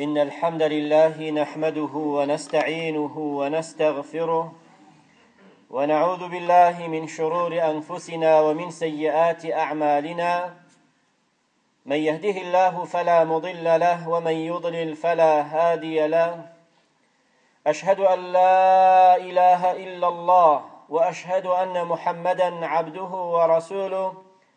إن الحمد لله نحمده ونستعينه ونستغفره ونعوذ بالله من شرور أنفسنا ومن سيئات أعمالنا من يهده الله فلا مضل له ومن يضلل فلا هادي له أشهد أن لا إله إلا الله وأشهد أن محمدا عبده ورسوله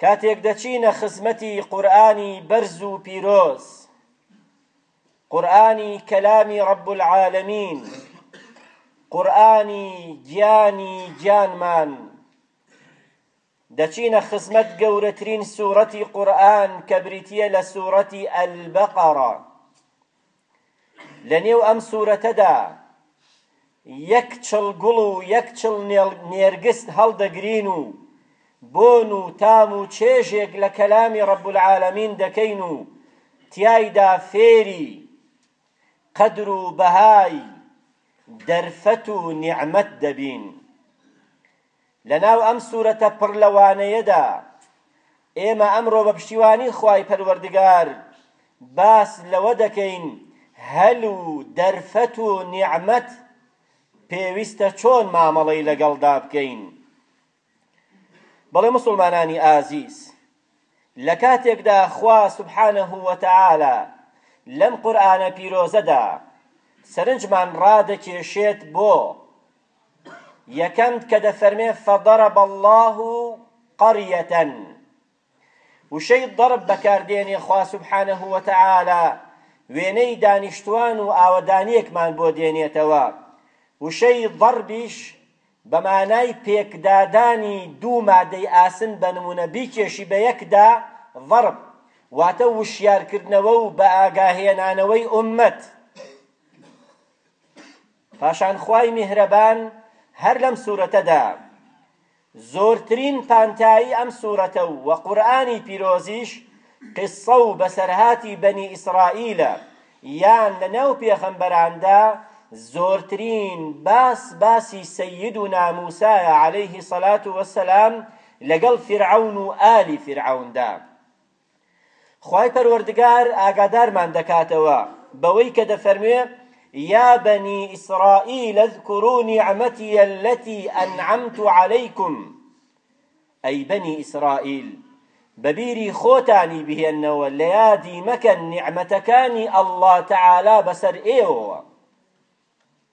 کاتێک دەچینە خزمەتی قورئانی بەرز و پیرۆز قورئانی کەلامی رب العالمین قورئانی گیانی گیانمان دەچینە خزمەت گەورەترین سورەتی قورئان کە بریتیە لە سورەتی البقرە لە نێو ئەم سورەتەدا یەک چڵ گوڵ و یەک چڵ نێرگست هەڵدەگرین و بۆن و تام و چێژێک لە کەلامی رب العالمین دەکەین و تیایدا فێری قەدر و بەهای دەرفەت و نیعمەت دەبین. لەناو ئەم سورەتە پڕ لە وانەیەدا ئێمە ئەمڕۆ بە پشتیوانی خوای پەروەردگار باس لەوە دەکەین هەل و دەرفەت و نیعمەت پێویستە چۆن مامەڵەی لەگەڵدا بکەین بەڵێ مسلمانانی ئازیز لە کاتێکدا خوا سبحانه وتعالى لەم قورآنە پیرۆزەدا سەرنجمان ڕادەکێشێت بۆ یەکەم کە دەفەرمێ فضرب الله قرية وشەی ضرب بەکاردێنێ خوا سبحانه وتعالى وێنەی دانیشتوان و ئاوەدانیەکمان بۆ دێنێتەوە وشەی ضربیش بە مانای پێکدادانی دوو مادەی ئاسن بە نمونە بیکێشی بە یەکدا ضرب واتە وشیارکردنەوە و بە ئاگاهێنانەوەی ئومەت پاشان خوای میهرەبان هەر لەم سورەتەدا زۆرترین پانتایی ئەم سورەتە و وە قورئانی پیرۆزیش قسە و بەسەرهاتی بەنی ئیسرائیلە یان لە ناو پێغەمبەراندا زۆرترین باس باسی سەیدونا موسایە عەلەیه سەلات وسەلام لەگەڵ فیرعەون و ئالی فیرعەوندا. خوای پەروەردگار ئاگادارمان دەکاتەوە بەوەی کە دەفەرموێ یا بەنی ئیسرائیل اذکروا نعمتی التي انعمت علیکم ئەی بەنی ئیسرائیل بەبیری خۆتانی بهێنەوە لە یادی مەکەن نیعمەتەکانی ئەڵڵا تەعالا بەسەر ئێوەوە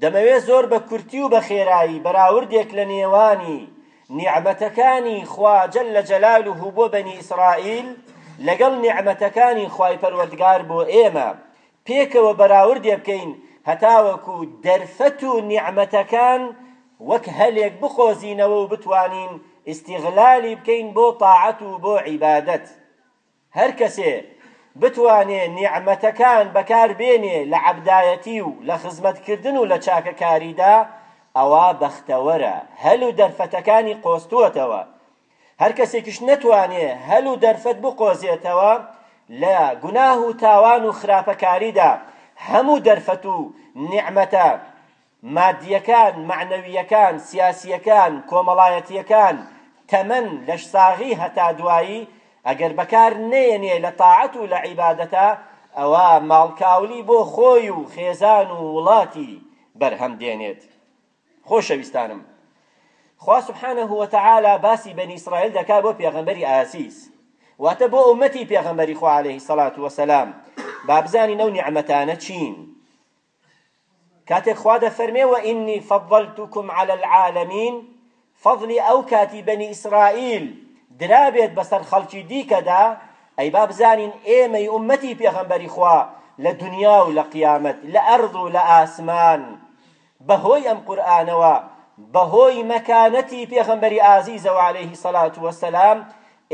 دەمەوێت زۆر بە کورتی و بە خێرایی بەراوردێک لە نێوانی نیعمەتەکانی خوا جل جلاله بۆ بەنی ئیسرائیل لەگەڵ نیعمەتەکانی خوای پەروەردگار بۆ ئێمە پێکەوە بەراوردێ بکەین هەتاوەکو دەرفەت و نیعمەتەکان وەک هەلێک بقۆزینەوە و بتوانین ئیستیغلالی بکەین بۆ تاعەت و بۆ عیبادەت هەر کەسێ بتوانێ نیعمەتەکان بەکار بێنێ لە عەبدایەتی و لە خزمەت کردن و لە چاکەکاریدا ئەوا بەختەوەرە، هەل و دەرفەتەکانی قۆزتووەتەوە. هەر کەسێکیش نەتوانێ هەل و دەرفەت بقۆزێتەوە لە گوناه و تاوان و خراپەکاریدا هەموو دەرفەت و نیعمەتە مادییەکان، مەعنەوییەکان، سیاسییەکان، کۆمەڵایەتییەکان، تەمەن، لەشساغی هەتا دوایی، ئەگەر بەکار نەیەنێ لە تاعەت و لە عیبادەتا، ئەوا ماڵکاولی بۆ خۆی و خێزان و وڵاتی بەرهەم دێنێت. خۆشەویستانم! خوا سبحانە وتعالی باسی بەنی ئیسرائیل دەکا بۆ پێغەمبەری ئازیز، واتە بۆ ئوممەتی پێغەمبەری خوا علیە سڵات وسلام، با بزانین ئەو نیعمەتانە چین؟ کاتێک خوا دەفەرمێ وئینی فەضەلتوکم عەلی العالمین فەضلی ئەو کاتی بەنی ئیسرائیل درابێت بەسەر خەڵکی دیکەدا ئەی با بزانین ئێمەی ئومەتی پێغەمبەری خوا لە دنیا و لە قیامەت لە ئەرض و لە ئاسمان بەهۆی ئەم قورئانەوە بەهۆی مەکانەتی پێغەمبەری ئازیزەوە عەلەیهی سەڵات وەسەلام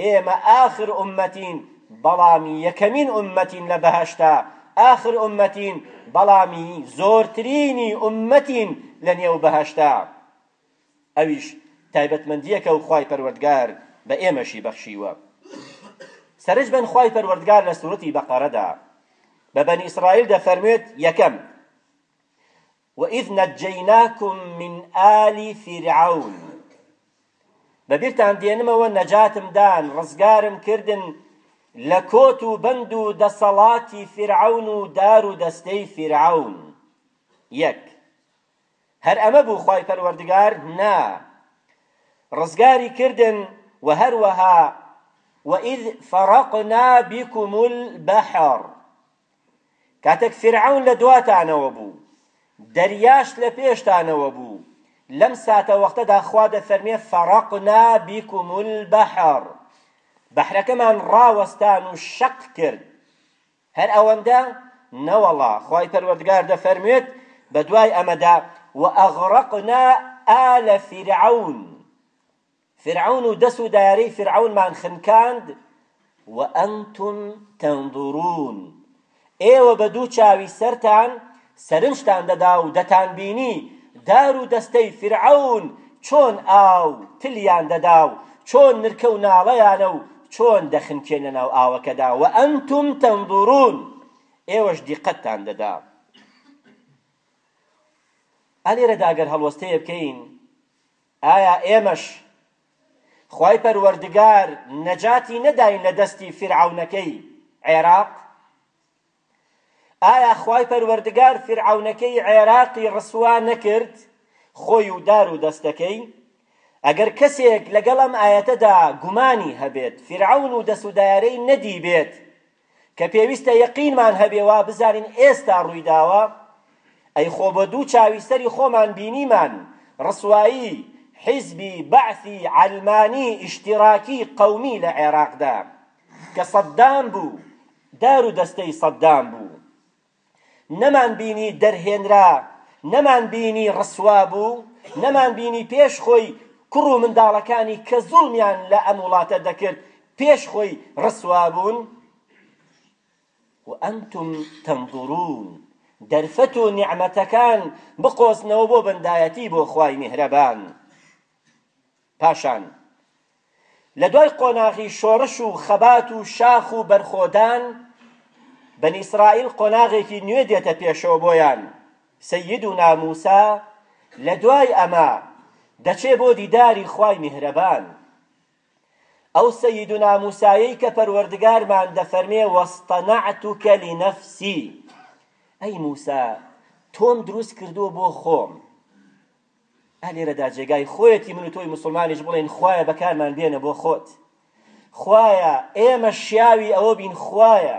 ئێمە ئاخر ئوممەتین بەڵام یەکەمین ئوممەتین لە بەهەشتا، ئاخر ئوممەتین بەڵام زۆرترینی ئوممەتین لە نێو بەهەشتا. ئەویش تایبەتمەندیەکە و خوای پەروەردگار بە ئێمەشی بەخشیوە. سەرنج بەن خوای پەروەردگار لە سورەتی بەقەرەدا بە بەنی ئیسرائیل دەفەرموێت، یەکەم، وَإِذْ نَجَّیْنَاکُم مِّنْ آلِ فِرْعَوْن بە بیرتان دێنمەوە نەجاتم دان ڕزگارم کردن لە کۆت و بەند و دەسەڵاتی فیرعەون و دار و دەستەی فیرعەون یەک هەر ئەمە بوو خوای پەروەردگار نا ڕزگاری کردن و هەروەها وإذ فرقنا بكم البحر کاتێک فیرعەون لە دواتانەوە بوو، دەریاش لە پێشتانەوە بوو، لەم ساتەوەختەدا خوا دەفەرمێ فەڕەقنا بیکم البحر بەحرەکەمان ڕاوەستان و شەق کرد هەر ئەوەندە؟ نەوەڵا، خوای پەروەردگار دەفەرموێت بەدوای ئەمەدا وەئەغڕەقنا آل فیرعەون، فیرعەون و دەس و دایەرەی فیرعەونمان خنکاند و ئەنتوم تەنزورون ئێوە بە دوو چاوی سەرتان سەرنجتان دەدا و دەتانبینی دار و دەستەی فیرعەون چۆن ئاو تلیان دەدا و چۆن نرکە و ناڵەیانە و چۆن دەخنکێن لە ناو ئاوەکەدا و ئەنتوم تەنزورون ئێوەش دیقەتتان دەدا ئەلێرەدا گەر هەڵوەستەیە بکەین ئایا ئێمەش خوای پەروەردگار نەجاتی نەداین لە دەستی فیرعەونەکەی عێراق؟ ئایا خوای پەروەردگار فیرعەونەکەی عێراقی ڕسوا نەکرد خۆی و دار و دەستەکەی؟ ئەگەر کەسێک لەگەڵ ئەم ئایەتەدا گومانی هەبێت فیرعەون و دەس و دایەرەی نەدیبێت، کە پێویستە یەقینمان هەبێ وا بزانین ئێستا ڕووی داوە، ئەی خۆ بە دوو چاوی سەری خۆمان بینیمان ڕسوایی حیزبی بەعسی عەلمانی ئیشتیراکی قەومی لە عێراقدا کە سەدام بوو دار و دەستەی سەدام بوو نەمان بینی دەرهێنرا، نەمان بینی ڕسوا بوو، نەمان بینی پێش خۆی کوڕ و منداڵەکانی کە زوڵمیان لە ئەم وڵاتە دەکرد پێش خۆی ڕسوا بوون؟ وانتم تنظرون دەرفەت و نیعمەتەکان بقۆزنەوە بۆ بەندایەتی بۆ خوای میهرەبان. پاشان لە دوای قۆناغی شۆڕش و خەبات و شاخ و بەرخۆدان، بەنی ئیسرائیل قۆناغێکی نوێ دێتە پێشەوە بۆیان، سەییدونا موسا لە دوای ئەمە دەچێ بۆ دیداری خوای میهرەبان. ئەو سەییدونا موسایەی کە پەروەردگارمان دەفەرمێ وەستەنەعتوک لنفسی ئەی موسا تۆم دروست کردووە بۆ خۆم. ئا لێرەدا جێگای خۆیەتی من و تۆی موسڵمانیش بڵێین خوایە بەکارمان بێنە بۆ خۆت خوایە ئێمە شیاوی ئەوە بین خوایە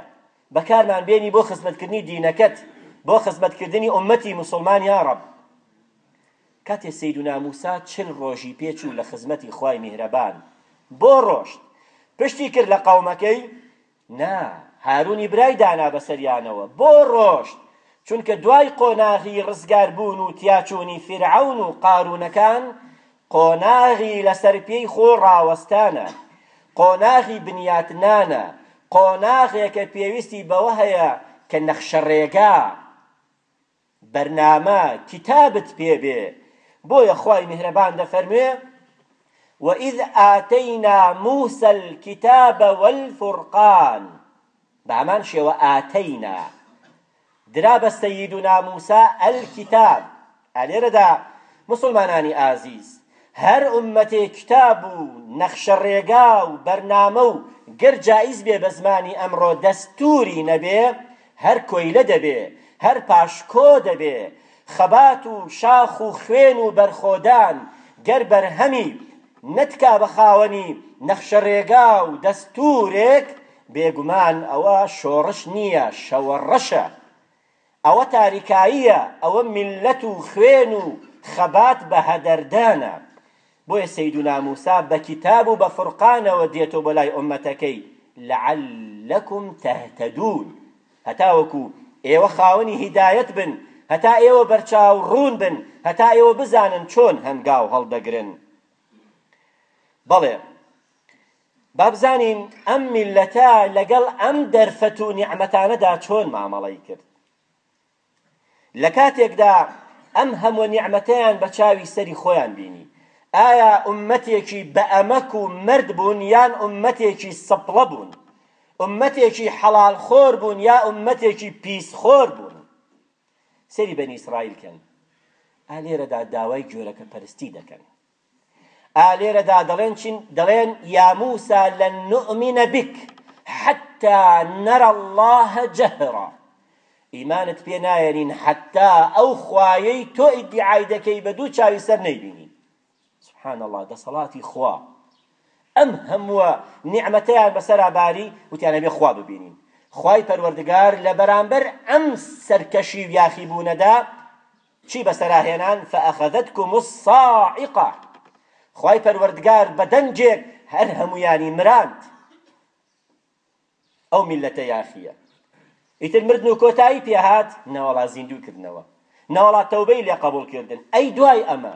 بەکارمان بێنی بۆ خزمەتکردنی دینەکەت بۆ خزمەتکردنی ئومەتی موسڵمان یا ڕەب کاتێ سیدنا موسا چل ڕۆژی پێچوو لە خزمەتی خوای میهرەبان بۆ ڕۆشت پشتی کرد لە قەومەکەی نا، هارونی برای دانا بەسەریانەوە، بۆ ڕۆشت، چونکە دوای قۆناغی ڕزگاربوون و تیاچوونی فیرعەون و قارونەکان، قۆناغی لەسەر پێی خۆ ڕاوەستانە، قۆناغی بنیاتنانە، قۆناغێکە پێویستی بەوە هەیە کە نەخشەڕێگا بەرنامە کیتابت پێ بێ بۆیە خوای میهرەبان دەفەرموێ وإذ آتینا موسی الکتاب والفرقان بەهەمان شێوە ئاتەینا درا بە سەیدنا موسا الکتاب ئەلێرەدا مسلمانانی ئازیز هەر ئومەتێ کتاب و نەخشە ڕێگا و بەرنامە و گەر جائیز بێ بە زمانی ئەمڕۆ دەستوری نەبێ هەر کۆیلە دەبێ، هەر پاشکۆ دەبێ، خەبات و شاخ و خوێن و بەرخۆدان گەر بەرهەمی نەتکا بە خاوەنی نەخشە رێگا و دەستوورێک، بێگومان ئەوە شۆڕش نییە، شەوەڕەشە. ئەوە تاریکاییە، ئەوە میللەت و خوێن و خەبات بەهەدەردانە. بۆیە سەیدونا موسا بە کیتاب و بە فورقانەوە دێتۆ بۆ لای ئۆمەتەکەی، لەعەللەکوم تەهتەدوون، هەتاوەکو ئێوە خاوەنی هیدایەت بن، هەتا ئێوە بەرچاو ڕوون بن، هەتا ئێوە بزانن چۆن هەنگاو هەڵدەگرن. بەڵێ با بزانین ئەم میللەتە لەگەڵ ئەم دەرفەت و نیعمەتانەدا چۆن مامەڵەی کرد. لەکاتێکدا ئەم هەموە نیعمەتەیان بەچاوی سەری خۆیان بینی ئایا ئومەتێکی بەئەمەک و مەرد بوون یان ئومەتێکی سپڵە بوون ئومەتێکی حەڵال خۆر بوون یا ئومەتێکی پیس خۆر بوون سەری بەنی ئیسرائیل کەن ئالێرەدا داوای گۆرەکە پەرستی دەکەن ئا لێرەدا دەڵێن چین دەڵێن یا موسا لن نؤمن بک حتى نرى الله جهرا ئیمانت پێ نایەنین حتا ئەو خوایەی تۆ ئیدعای دەکەی بە دوو چاوی سەر نەیبینی سبحان الله دەسەڵاتی خوا ئەم هەمووە نیعمەتەیان بەسەرا باری وتیان ئەبێ خوا ببینین خوای پەروەردگار لە بەرامبەر ئەم سەرکەشی و یاخیبوونەدا چی بەسەرا هێنان فاخذتکم الصاعقە خوای پەروەردگار بە دەنگێک هەر هەموویانی مراند ئەو میلەتە یاخیە ئیتر مردن و کۆتایی پێهات نەوەڵا زیندوو کردنەوە نەوەڵا تەوبەی لێ قەبوڵ کردن ئەی دوای ئەمە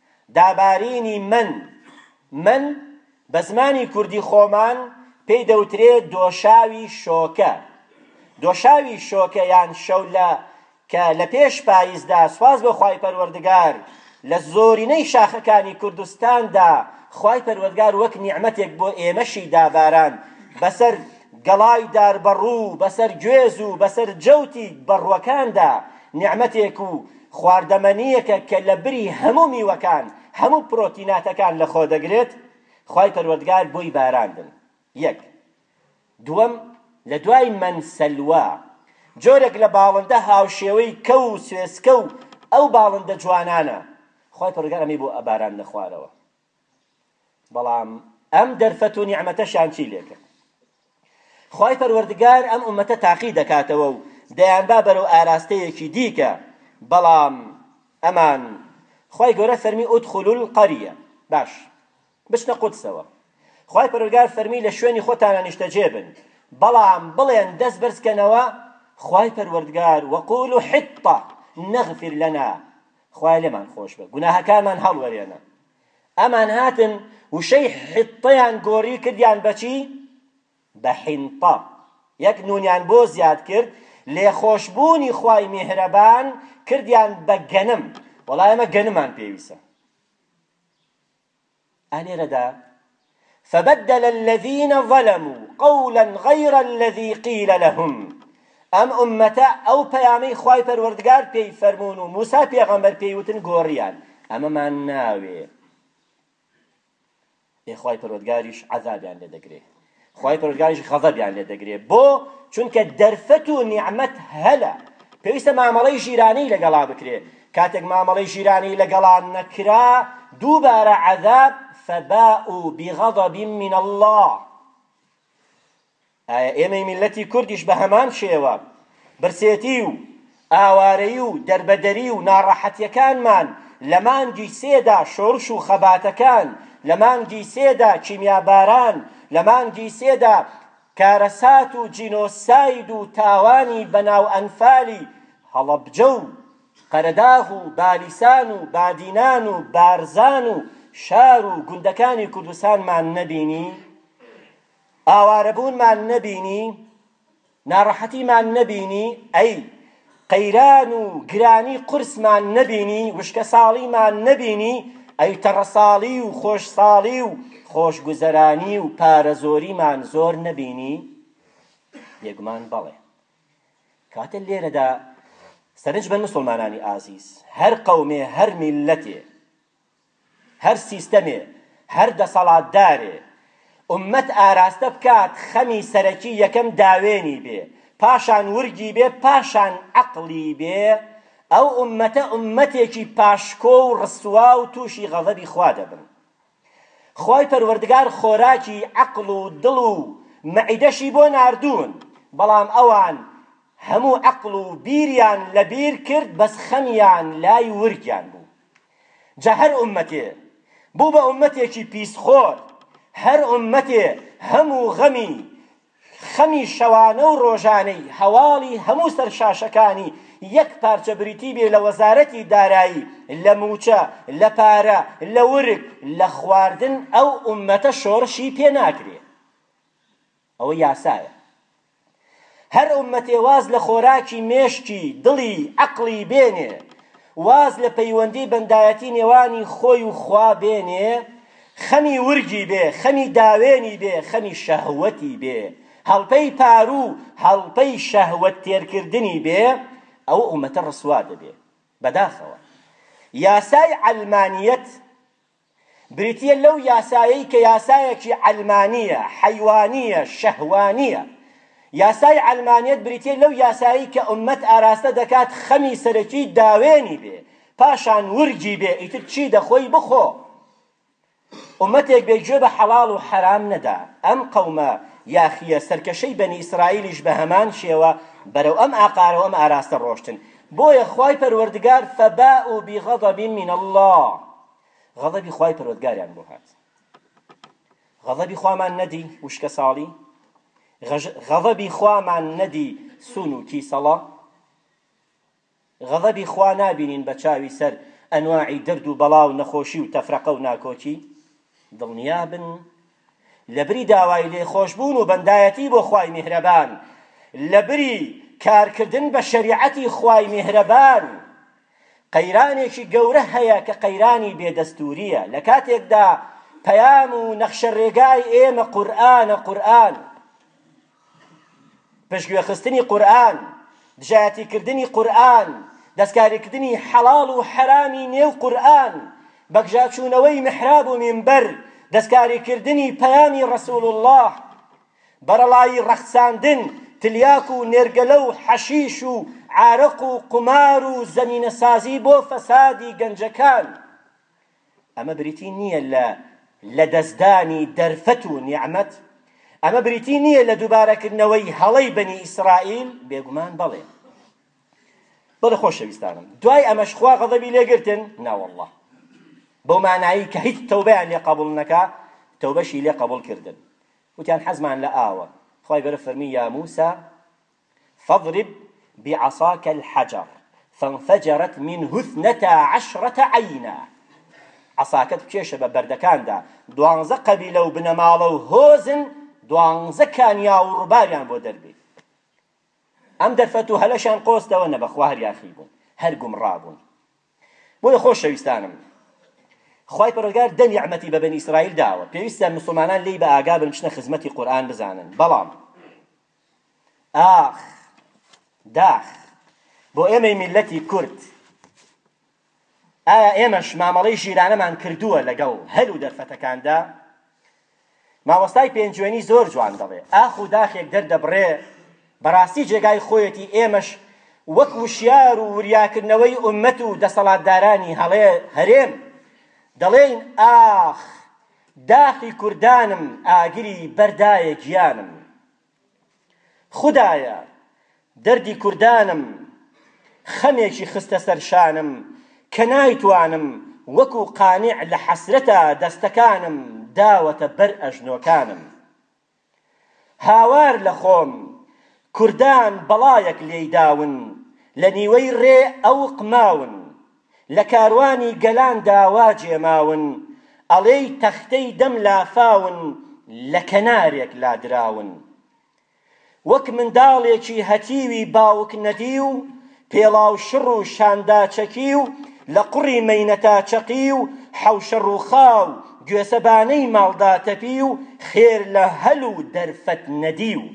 دابارینی من، من، بە زمانی کوردی خۆمان پێی دەوترێ دۆشاوی شۆکە. دۆشاوی شۆکە یان شەولە کە لە پێش پایزدا سوپاس بۆ خوای پەروەردگار لە زۆرینەی شاخەکانی کوردستاندا خوای پەروەردگار وەک نیعمەتێک بۆ ئێمەشی داباراند بەسەر گەڵای داربەڕوو و بەسەر گوێز و بەسەر جەوتی بەڕووەکاندا نیعمەتێک و خواردەمەنییەکە کە لە بری هەموو میوەکان هەموو پرۆتیناتەکان لە خۆ دەگرێت خوای پەروەردگار بۆی باراندن یەک دووەم لە دوای مەن سەلوا جۆرێک لە باڵندە هاوشێوەی کەو و سوێسکە و ئەو باڵندە جوانانە خوای پەروەردگار ئەمەی بۆ ئەباراندنە خوارەوە بەڵام ئەم دەرفەت و نیعمەتەشیان چی لێکرد خوای پەروەردگار ئەم ئومەتە تاقی دەکاتەوە و دەیانبا بەرەو ئاراستەیەکی دیکە بەڵام ئەمان خوای گەورە فەرمی ئودخول القەریە باش بچنە قودسەوە خوای پەروەردگار فەرمی لە شوێنی خۆتانە نیشتەجێ بن بەڵام بڵێن دەست بەرزکەنەوە خوای پەروەردگار وەقول و حطە نەغفر لەنا خوایە لێمان خۆشبە گوناهەکانمان هەڵوەرێنە ئەمان هاتن وشەی حیطەیان گۆری کردیان بەچی بە حینطە یەک نونیان بۆ زیاد کرد لێخۆشبوونی خوای میهرەبان کردیان بە گەنم وەڵای ئەمە گەنمان پێویستە ئا لێرەدا فبدل الذین ظلموا قولا غیر الذی قیل لهم ئەم ئوممەتە ئەو پەیامەی خوای پەروەردگار پێی فەرموون و موسا پێغەمبەر پێی وتن گۆڕیان ئەمەمان ناوێ ئێ خوای پەروەردگاریش عەزابیان لێ دەگرێ خوای پەروەردگاریش غەزەبیان لێ دەگرێ بۆ چونکە دەرفەت و نیعمەت هەلە پێویستە مامەڵەی ژیرانی لەگەڵا بکرێ کاتێک مامەڵەی ژیرانی لەگەڵا نەکرا دووبارە عذاب فباءوا بغضب من الله ئایا ئێمەی میلەتی کوردیش بە هەمان شێوە برسێتی و ئاوارەیی و دەربەدەری و ناڕەحەتیەکانمان لە مانگی سێ دا شۆرش و خەباتەکان لە مانگی سێ دا کیمیا باران لە مانگی سێ دا کارەسات و جینۆساید و تاوانی بە ناو ئەنفالی هەڵەبجە و قەرەداغ و بالیسان و بادینان و بارزان و شار و گوندەکانی کوردستانمان نەبینی؟ ئاوارەبوونمان نەبینی؟ ناڕەحەتیمان نەبینی ئەی قەیران و گرانی قورسمان نەبینی وشکەساڵیمان نەبینی ئەی تەڕەساڵی و خۆشساڵی و خۆشگوزەرانی و پارەزۆریمان زۆر نەبینی بێگومان بەڵێ کاتە لێرەدا سەرنج بەن مسلمانانی ئازیز هەر قەومێ هەر میلەتێ هەر سیستەمێ، هەر دەسەڵاتدارێ ئوممەت ئاراستە بکات خەمی سەرەکی یەکەم داوێنی بێ، پاشان ورگی بێ، پاشان عەقڵی بێ، ئەو ئوممەتە ئوممەتێکی پاشکۆ و ڕسوا و تووشی غەزەبی خوا دەبن. خوای پەروەردگار خۆراکی عەقڵ و دڵ و مەعیدەشی بۆ ناردوون، بەڵام ئەوان هەموو عەقڵ و بیریان لە بیر کرد بەس خەمیان لای ورگیان بوو. جا هەر ئوممەتێ بوو بە ئوممەتێکی پیسخۆر هەر ئوممەتێ هەم و غەمی خەمی شەوانە و ڕۆژانەی هەواڵی هەموو سەرشاشەکانی یەک پارچە بریتی بێ لە وەزارەتی دارایی لە موچە لە پارە لە ورگ لە خواردن ئەو ئومەتە شۆڕشی پێ ناکرێ ئەوە یاسایە. هەر ئوممەتێ واز لە خۆراکی مێشکی، دڵی، عەقڵی بێنێ، واز لە پەیوەندی بەندایەتی نێوانی خۆی و خوا بێنێ، خەمی ورگی بێ، خەمی داوێنی بێ، خەمی شەهوەتی بێ، هەڵپەی پارو، هەڵپەی شەهوەت تێرکردنی بێ، ئەوە ئوممەتە ڕسوا دەبێ. بەداخەوە. یاسای عەلمانیەت، بریتییە لەو یاسایەی کە یاسایەکی عەلمانییە، حەیوانییە، شەهوانییە. یاسای عەلمانیەت بریتییە لەو یاسایەی کە ئوممەت ئاراستە دەکات خەمی سەرەکی داوێنی بێ، پاشان ورگی بێ ئیتر چی دەخۆی بخۆ. ئوممەتێک بێ گوێ بە حەڵاڵ و حەرام نەدا. ئەم قەومە یاخییە سەرکەشەی بەنی ئیسرائیلیش بە هەمان شێوە بەرەو ئەم ئاقارەو ئەم ئاراستە ڕۆشتن. بۆیە خوای پەروەردگار فباءوا بغضب من اللە. غەزەبی خوای پەروەردگاریان بۆ هات غەزەبی خوامان نەدی وشکە ساڵی غەزەبی خوامان نەدی سون و کیسەڵە غەزەبی خوا نابینین بە چاوی سەر ئەنواعی دەرد و بەڵا و نەخۆشی و تەفرەقە و ناکۆکی دڵنیا بن لەبری داوای لێخۆشبوون و بەندایەتی بۆ خوای میهرەبان، لەبری کارکردن بە شەریعەتی خوای میهرەبان، قەیرانێکی گەورە هەیە کە قەیرانی بێدەستوورییە، لە کاتێکدا پەیام و نەخشەڕێگای ئێمە قورئانە، قورئان. پشتگوێخستنی قورئان، دژایەتیکردنی قورئان، دەستکاریکردنی حەڵاڵ و حەرامی نێو قورئان، بەگژاچوونەوەی میحراب و مینبەر، دەستکاریکردنی پەیامی رەسول اللە، بەرەڵایی رەخساندن، تلیاک و نێرگەلە و حەشیش و عارەق و قومار و زەمینەسازی بۆ فەسادی گەنجەکان. ئەمە بریتی نییە لە لەدەستدانی دەرفەت و نیعمەت، ئەمە بریتی نییە لە دووبارەکردنەوەی هەڵەی بەنی ئیسرائیل، بێگومان بەڵێ. بەڵێ خۆشەویستانم، دوای ئەمەش خوا غەضەبی لێ گرتن؟ ناوەڵڵا. بەو مانایی کە هیچ تەوبەیان لێ قەبوڵ نەکا، تەوبەشی لێ قەبوڵ کردن. وتیان حەزمان لە ئاوە. خوای گەورە فەرمی یا موسا، فاضرب بعصاک الحجر فانفجرت منه اثنتا عشرة عینا عەساکەت بکێشە بە بەردەکاندا دوانزە قەبیلە و بنەماڵە و هۆزن دوانزە کانیاو و ڕوباریان بۆ دەربێ ئەم دەرفەت و هەلەشیان قۆستەوە نە بەخوا هەر یاخی بوون هەر گومڕا بوون بۆیە خۆشەویستانم خوای پەرۆگار دە نیعمەتی بە بەنی ئیسرائیل داوە پێویستە مسلمانان لێی بە ئاگا بن بچنە خزمەتی قورئان بزانن بەڵام ئاخ داخ بۆ ئێمەی میلەتی کورد ئایا ئێمەش مامەڵەی ژیرانەمان کردووە لەگەڵ هەل و دەرفەتەکاندا ماوەستای پێنجوێنی زۆر جوان دەڵێ ئاخ و داخێک دەردەبڕێ بەڕاستی جێگای خۆیەتی ئێمەش وەک وشیار و وریاکردنەوەی ئومەت و دەسەڵاتدارانی هەڵێ هەرێم دەڵێین ئاخ داخی کوردانم ئاگری بەر دایە گیانم خودایە دەردی کوردانم خەمێکی خستە سەر شانم کە نایتوانم وەکو قانع لە حەسرەتا دەستەکانم داوەتە بەر ئەژنۆکانم هاوار لە خۆم کوردان بەڵایەک لێی داون لە نیوەی ڕێ ئەوق ماون لە کاروانی گەلان دا وا جێ ماون ئەڵێی تەختەی دەم لافاون لە کەنارێک لادراون وەک منداڵێکی هەتیوی باوک نەدیو پێڵاو شڕ و شاندا چەکی و لە قوڕی مەینەتا چەقی و حەوشە ڕووخا و گوێسەبانەی ماڵدا تەپی و خێر لە هەل و دەرفەت نەدی و.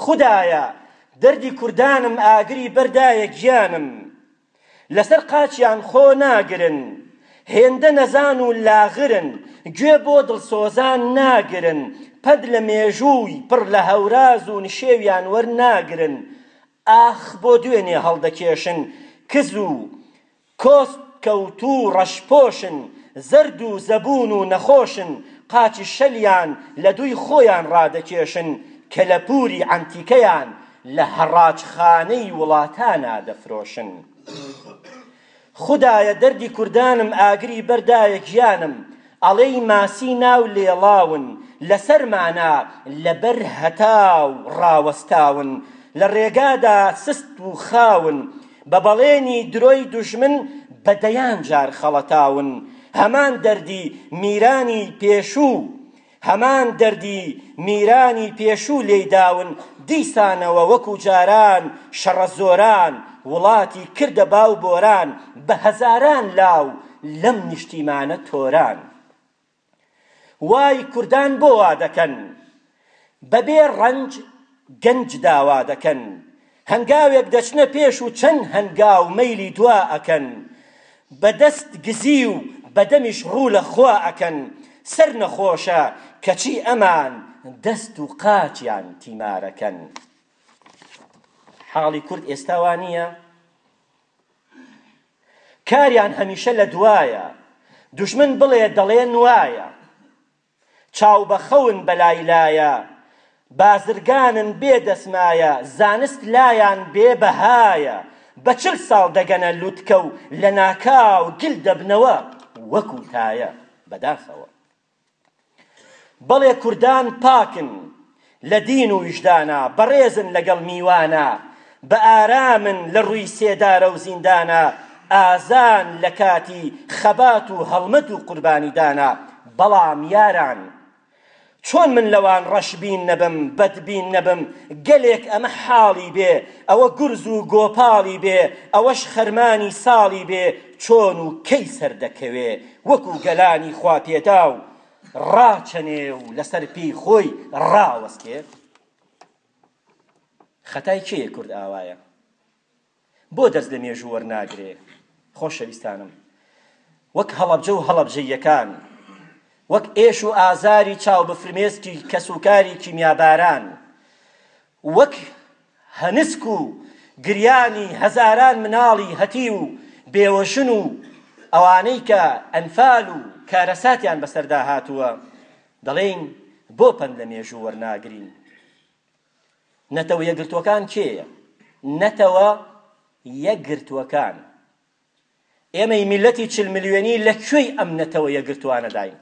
خودایە دەردی کوردانم ئاگری بەر دایە گیانم. لەسەر قاچیان خۆ ناگرن هێندە نەزان و لاغرن گوێ بۆ دڵسۆزان ناگرن پەد لە مێژووی پڕ لە هەوراز و نشێویان وەرناگرن ئاخ بۆ دوێنێ هەڵدەکێشن کز و کۆست کەوتوو ڕەشپۆشن زەرد و زەبوون و نەخۆشن قاچی شەلیان لە دووی خۆیان ڕادەکێشن کەلەپووری عەنتیکەیان لە هەڕاجخانەی وڵاتانا دەفرۆشن خودایە دەردی کوردانم ئاگری بەر دایە گیانم ئەڵێی ماسی ناو لێڵاون لەسەرمانا لەبەر هەتاو ڕاوەستاون لە ڕێگادا سست و خاون بە بەڵێنی درۆی دوژمن بە دەیان جار خەڵەتاون هەمان دەردی میرانی پێشوو هەمان دەردی میرانی پێشوو لێی داون، دیسانەوە وەکو جاران شەڕەزۆران وڵاتی کردە باو بۆران، بە هەزاران لاو لەم نیشتیمانە تۆران. وای کوردان بۆ وا دەکەن، بەبێ ڕەنج گەنج داوا دەکەن، هەنگاوێک دەچنە پێش و چەند هەنگاو مەیلی دوا ئەکەن، بە دەست گزی و بە دەمیش ڕوو لە خوا ئەکەن، سەر نەخۆشە کەچی ئەمان دەست و قاچیان تیمارەکەن. حاڵی کورد ئێستا وا نییە؟ کاریان هەمیشە لە دوایە، دوژمن بڵێ دەڵێن وایە. چاو بە خەون بە لای لایە بازرگانن بێ دەسمایە زانست لایان بێ بەهایە بە چل ساڵ دەگەنە لوتکە و لە ناکاو گل دەبنەوە وەکو تایە بەداخەوە بەڵێ کوردان پاکن لە دین و ویژدانا بەڕێزن لەگەڵ میوانا بە ئارامن لە ڕووی سێدارە و زیندانا ئازان لە کاتی خەبات و هەڵمەت و قوربانیدانا بەڵام یاران چۆن من لەوان ڕەشبین نەبم بەدبین نەبم گەلێک ئەمە حاڵی بێ ئەوە گورز و گۆپاڵی بێ ئەوەش خەرمانی ساڵی بێ چۆن و کەی سەردەکەوێ وەکو گەلانی خواپێداو ڕاچەنێ و لەسەر پێی خۆی ڕاوەستێ خەتای کێیە کورد ئاوایە بۆ دەست لە مێژوو وەرناگرێ خۆشەویستانم وەک هەڵەبجە و هەڵەبجەیەکان وەک ئێش و ئازاری چاو بفرمێسکی کەسوکاری کیمیاباران وەک هەنسک و گریانی هەزاران مناڵی هەتیو و بێوەژن و ئەوانەی کە ئەنفال و کارەساتیان بەسەردا هاتووە دەڵێین بۆ پەند لە مێژوو وەرناگرین نەتەوە یەکگرتووەکان کێیە نەتەوە یەکگرتووەکان ئێمەی میلەتی چل ملیۆنی لە کوێی ئەم نەتەوە یەکگرتووانەداین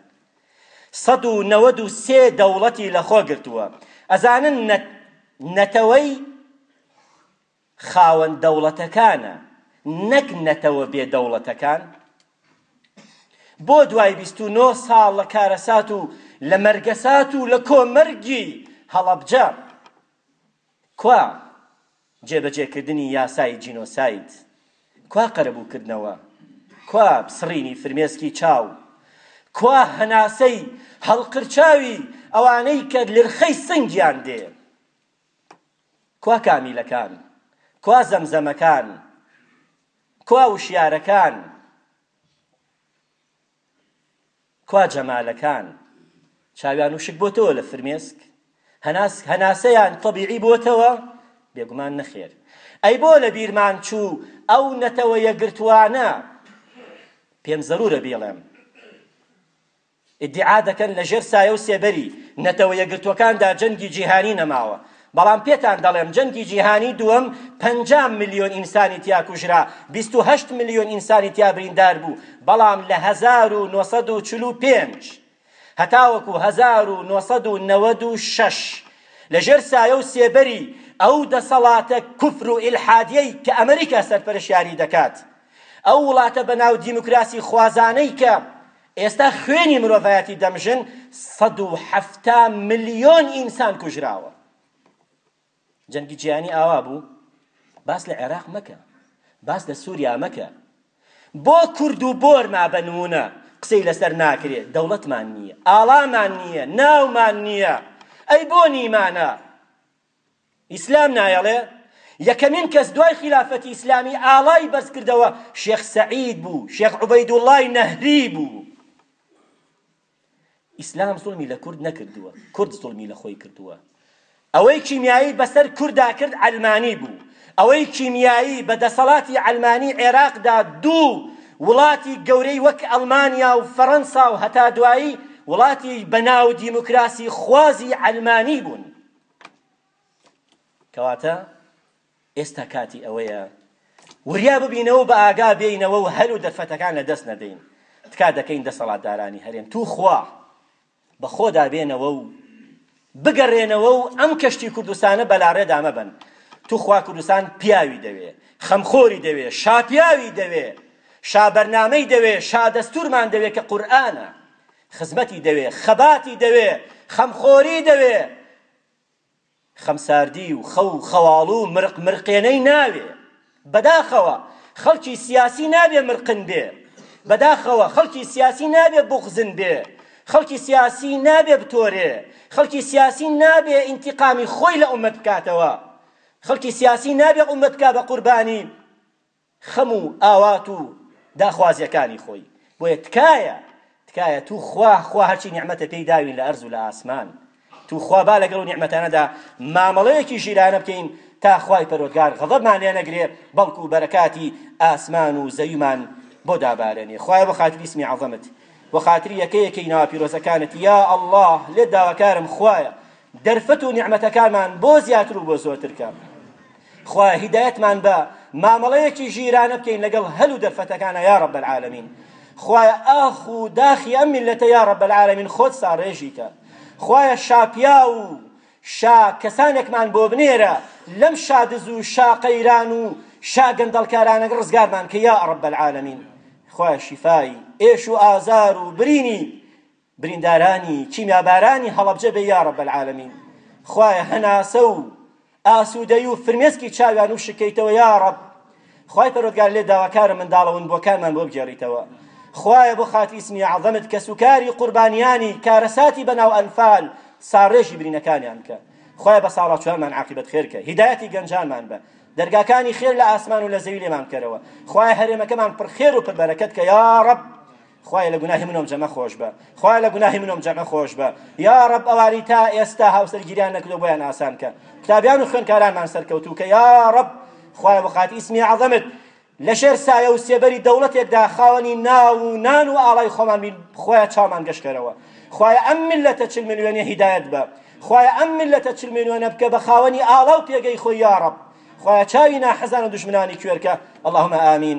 سەد و نەوەد و سێ دەوڵەتی لەخۆ گرتووە ئەزانن نەتەوەی خاوەن دەوڵەتەکانە نەک نەتەوە بێ دەوڵەتەکان بۆ دوای بیست و نۆ ساڵ لە کارەسات و لە مەرگەسات و لە کۆمەرگی هەڵەبجە کوا جێبەجێکردنی یاسای جینۆساید؟ کوا قەرەبووکردنەوە؟ کوا سڕینی فرمێسکی چاو؟ کوا هەناسەی هەڵقرچاوی ئەوانەی کە لرخەی سنگیان دێ؟ کوا کامیلەکان؟ کوا زەمزەمەکان؟ کوا وشیارەکان؟ کوا جەمالەکان چاویان وشک بۆتەوە لە فرمێسک هەناس هەناسەیان طبیعی بۆتەوە بێگومان نەخێر ئەی بۆ لە بیرمان چوو ئەو نەتەوە یەکگرتوانە پێم زەرورە بیڵێم ئیدعا دەکەن لە ژێر سایە و سێبەری نەتەوە یەکگرتوەکاندا جەنگی جیهانی نەماوە بەڵام پێتان دەڵێم جەنگی جیهانی دووەم پەنجا ملیۆن ئینسانی تیا کوژرا بیست و هەشت ملیۆن ئینسانی تیا بریندار بوو بەڵام لە هەزار و نۆ سەد و چل و پێنج هەتاوەکو هەزار و نۆ سەد و نەوەد و شەش لەژێر سایە و سێبەری ئەو دەسەڵاتە کوفر و ئیلحادیەی کە ئەمریکا سەرپەرشیاری دەکات ئەو وڵاتە بەناو دیموکراسی خوازانەی کە ئێستا خوێنی مرۆڤایەتی دەمژن سەد و حەفتا ملیۆن ئینسان کوژراوە جەنگی جیهانی ئاوا بوو باس لە عێراق مەکە باس لە سووریا مەکە بۆ کورد و بۆرما بەنمونە قسەی لەسەر ناکرێت دەوڵەتمان نییە ئاڵامان نییە ناومان نییە ئەی بۆ نیمانە ئیسلام نایەڵێ یەکەمین کەس دوای خلافەتی ئیسلامی ئاڵای بەرز کردەوە شێخ سەعید بوو شێخ عوبەیدوڵڵای نەهری بوو ئیسلام زوڵمی لە کورد نەکردووە کورد زوڵمی لە خۆی کردووە ئەوەی کیمیایی بەسەر کوردا کرد ئەلمانی بوو ئەوەی کیمیایی بە دەسەڵاتی ئەلمانی عێراقدا دوو وڵاتی گەورەی وەک ئەڵمانیا و فەڕەنسا و هەتا دوایی وڵاتی بەناو دیموکراسی خوازی ئەلمانی بوون کەواتە ئێستا کاتی ئەوەیە وریا ببینەوە بە ئاگا بێینەوە و هەل و دەرفەتەکان لە دەست نەدەین تکا دەکەین دەسەڵاتدارانی هەرێم تو خوا بە خۆدا بێنەوە و بگەڕێنەوە و ئەم کەشتی کوردستانە بەلاڕێدا مەبن توخوا کوردستان پیاوی دەوێ خەمخۆری دەوێ شاپیاوی دەوێ شابەرنامەی دەوێ شادەستورمان دەوێ کە قورآانە خزمەتی دەوێ، خەباتی دەوێ، خەمخۆری دەوێ، خەمساردی و خەو و خەواڵو و مرق مرقێنەی ناوێ. بەداخەوە خەڵکی سیاسی نابێ مرقن بێ، بەداخەوە خەڵکی سیاسی نابێ بوغزن بێ، خەڵکی سیاسی نابێ بتۆرێ، خەڵکی سیاسی نابێ ئینتیقامی خۆی لە ئوممەت بکاتەوە، خەڵکی سیاسی نابێ ئوممەت بکا بە قوربانی، خەم و ئاوات و داخوازیەکانی خۆی بۆیە تکایە تکایە تو خوا خوا هەرچی نیعمەتە پێی داوین لە ئەرز و لە ئاسمان تو خوا با لەگەڵ و نیعمەتانەدا مامەڵەیەکی ژیرانە بکەین تا خوای پەرۆدگار غەضەبمان لێ نەگرێ بەڵکو بەرەکاتی ئاسمان و زەویمان بۆ دابارێنێ خوایە بە خاتری اسمی عەظەمت بە خاتری یەکە یەکەی ناوە پیرۆزەکانت یا ئەڵڵا لێت داواکارم خوایە دەرفەت و نیعمەتەکانمان بۆ زیاتر و بۆ زۆرتر کە خوایە هیدایەتمان بە مامەڵەیەکی ژیرانە بکەین لەگەڵ هەل و دەرفەتەکانە یا رب العالمین خوایە ئاخ و داخی ئەم میلەتە یا رب العالمین خۆت ساڕێژیکە خوایە شاپیا و شا کەسانێکمان بۆ بنێرە لەم شادز و شا قەیران و شا گەندەڵکارانەگە ڕزگارمان کە یا رب العالمین خوایە شیفای ئێش و ئازار و برینی بریندارانی کیمیابارانی هەڵەبجە بێ یارب العالمین خوایە هەناسە و ئاسوودەی و فرمێسکی چاویان و شکەیتەوە یارب خوای پەرۆتگار لێ داواکارە منداڵە ون بۆکانمان بۆ بگێڕیتەوە خوایە بۆ خاتی اسمی عظمت کەس و کاری قوربانیانی کارەساتی بەناو ئەنفال ساڕێژی برینەکانیان بکە خوایە بە ساڵاچوانمان عاقبەت خێرکە هیدایەتی گەنجانمان بە دەرگاکانی خێر لە ئاسمان و لە زەوی لێمان بکەرەوە خوایە هەرێمەکەمان پڕ خێر و پڕ بەرەکەت کە یا رب خوایە لە گوناهی من و ئەمجەمە خۆشبە خوایە لە گوناهی من و ئەمجەمە خۆشبە یا رب ئەوانی تا ئێستا هاوسەرگیریان نەکردو بۆیان ئاسان کە قوتابیان و خوێنکارانمان سەرکەوتو کە یا رب خوایە بخات ئیسمی عەظەمت لە شێر سایە و سێبەری دەوڵەتێکدا خاوەنی ناو و نان و ئاڵای خۆمان بین خوایە چامان گەشکەرەوە خوایە ئەم ملەتە چل ملیۆنی هیدایەت بە خوایە ئەم ملەتە چل ملیۆنە بکە بە خاوەنی ئاڵا و پێگەی خۆی یا رب خوایە چاوی ناحەزان و دوشمنانی کوێرکە اللهم آمین